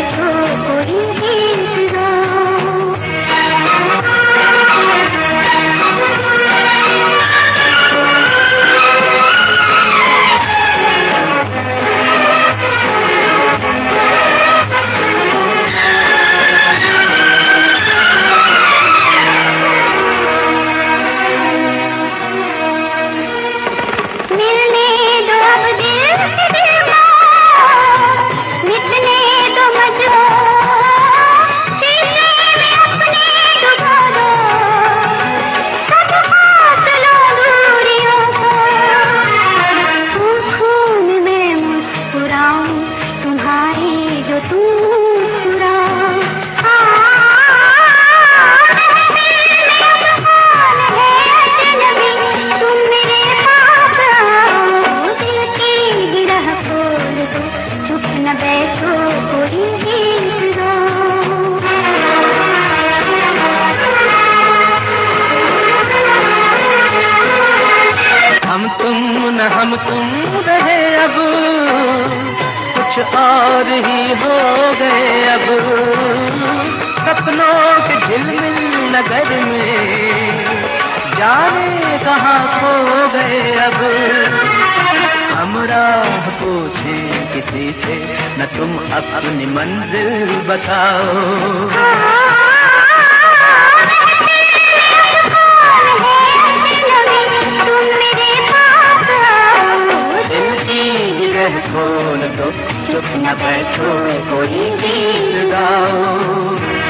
मुझको उन्हीं तुम रहे अब। कुछ और ही हो गए अब। सपनों के झिलमिल नगर में, जाने कहाँ खो गए अब। हमरा पूछे किसी से, न तुम अपनी मंजिल बताओ। खोल दो चुप न बैठो कोई गीत गाओ।